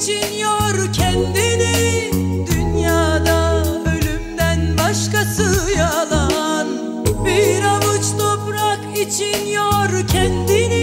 için yor kendini. Dünyada ölümden başkası yalan. Bir avuç toprak için yor kendini.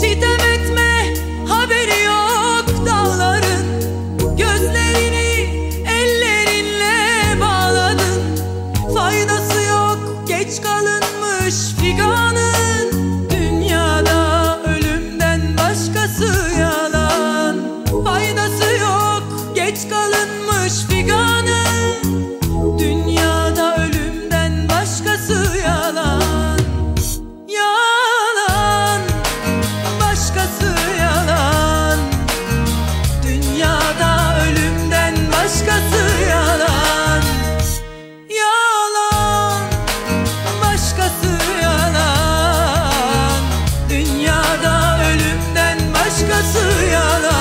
Se 自由了